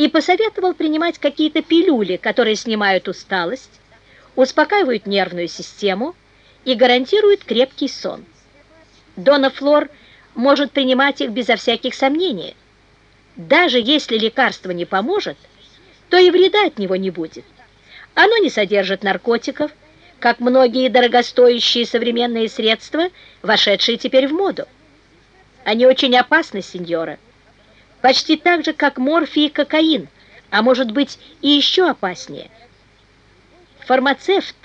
и посоветовал принимать какие-то пилюли, которые снимают усталость, успокаивают нервную систему и гарантируют крепкий сон. Дона Флор может принимать их безо всяких сомнений. Даже если лекарство не поможет, то и вреда от него не будет. Оно не содержит наркотиков, как многие дорогостоящие современные средства, вошедшие теперь в моду. Они очень опасны, сеньора. Почти так же, как морфий и кокаин, а может быть и еще опаснее. Фармацевт,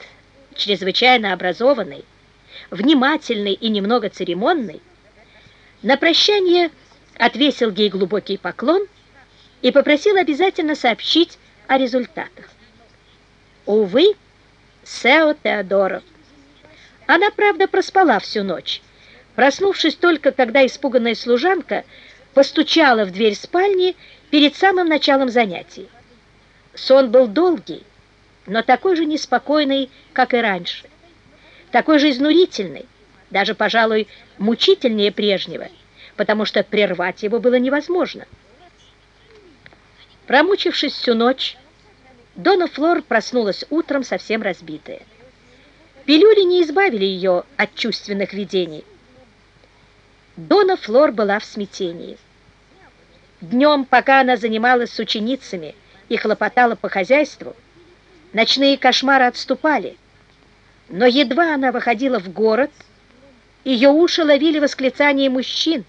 чрезвычайно образованный, внимательный и немного церемонный, на прощание отвесил ей глубокий поклон и попросил обязательно сообщить о результатах. Увы, Сео Теодоров. Она, правда, проспала всю ночь, проснувшись только, когда испуганная служанка постучала в дверь спальни перед самым началом занятий. Сон был долгий, но такой же неспокойный, как и раньше, такой же изнурительный, даже, пожалуй, мучительнее прежнего, потому что прервать его было невозможно. Промучившись всю ночь, Дона Флор проснулась утром совсем разбитая. Пилюли не избавили ее от чувственных видений. Дона Флор была в смятении. Днем, пока она занималась с ученицами и хлопотала по хозяйству, ночные кошмары отступали. Но едва она выходила в город, ее уши ловили восклицания мужчин,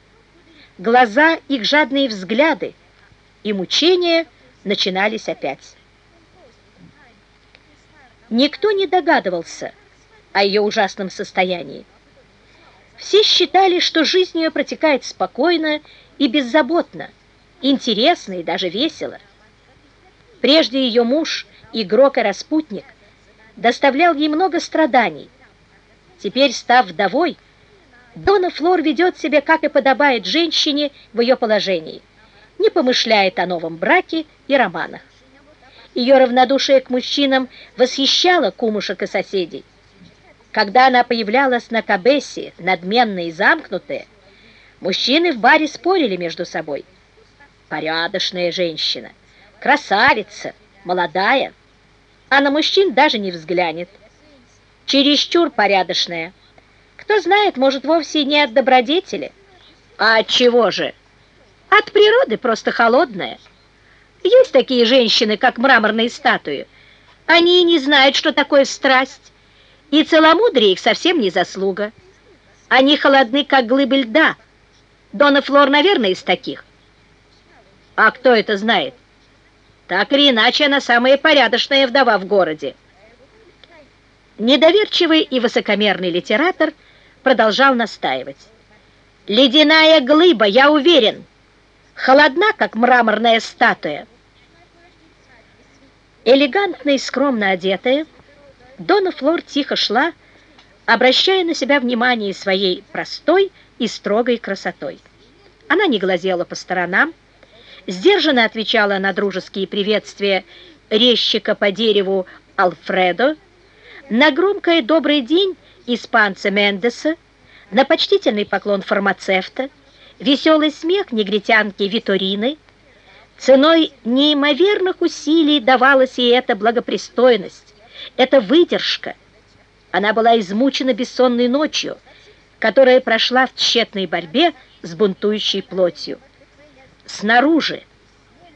глаза их жадные взгляды, и мучения начинались опять. Никто не догадывался о ее ужасном состоянии. Все считали, что жизнь ее протекает спокойно и беззаботно, интересно и даже весело. Прежде ее муж, игрок и распутник, доставлял ей много страданий. Теперь, став вдовой, Дона Флор ведет себя, как и подобает женщине в ее положении, не помышляет о новом браке и романах. Ее равнодушие к мужчинам восхищало кумушек и соседей. Когда она появлялась на Кабессе, надменная и замкнутая, мужчины в баре спорили между собой – порядочная женщина, красавица, молодая, а на мужчин даже не взглянет. Чересчур порядочная. Кто знает, может, вовсе не от добродетели. А от чего же? От природы просто холодная. Есть такие женщины, как мраморные статуи. Они и не знают, что такое страсть. И целомудрие их совсем не заслуга. Они холодны, как глыбы льда. Дона Флор, наверное, из таких. А кто это знает? Так или иначе, она самая порядочная вдова в городе. Недоверчивый и высокомерный литератор продолжал настаивать. «Ледяная глыба, я уверен, холодна, как мраморная статуя». Элегантно и скромно одетая, Дона Флор тихо шла, обращая на себя внимание своей простой и строгой красотой. Она не глазела по сторонам, сдержанно отвечала на дружеские приветствия резчика по дереву Алфредо, на громкое «добрый день» испанца Мендеса, на почтительный поклон фармацевта, веселый смех негритянки Виторины. Ценой неимоверных усилий давалась ей эта благопристойность, эта выдержка. Она была измучена бессонной ночью, которая прошла в тщетной борьбе с бунтующей плотью. Снаружи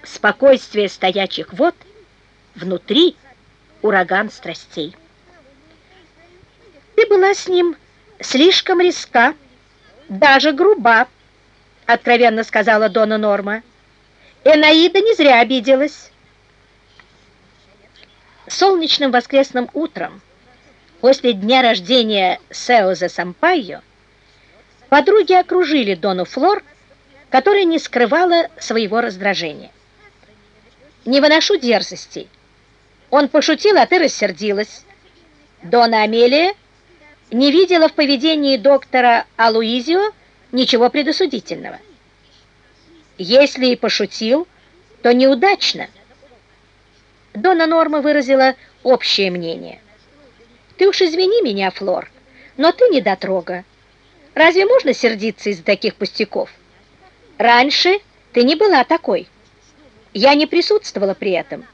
спокойствие стоячих вод, внутри ураган страстей. Ты была с ним слишком резка, даже груба, откровенно сказала Дона Норма. Энаида не зря обиделась. Солнечным воскресным утром, после дня рождения Сеоза Сампайо, подруги окружили Дону Флор, которая не скрывала своего раздражения. «Не выношу дерзостей. Он пошутил, а ты рассердилась. Дона Амелия не видела в поведении доктора Алуизио ничего предосудительного. Если и пошутил, то неудачно. Дона Норма выразила общее мнение. «Ты уж извини меня, Флор, но ты не дотрога. Разве можно сердиться из-за таких пустяков?» Раньше ты не была такой. Я не присутствовала при этом,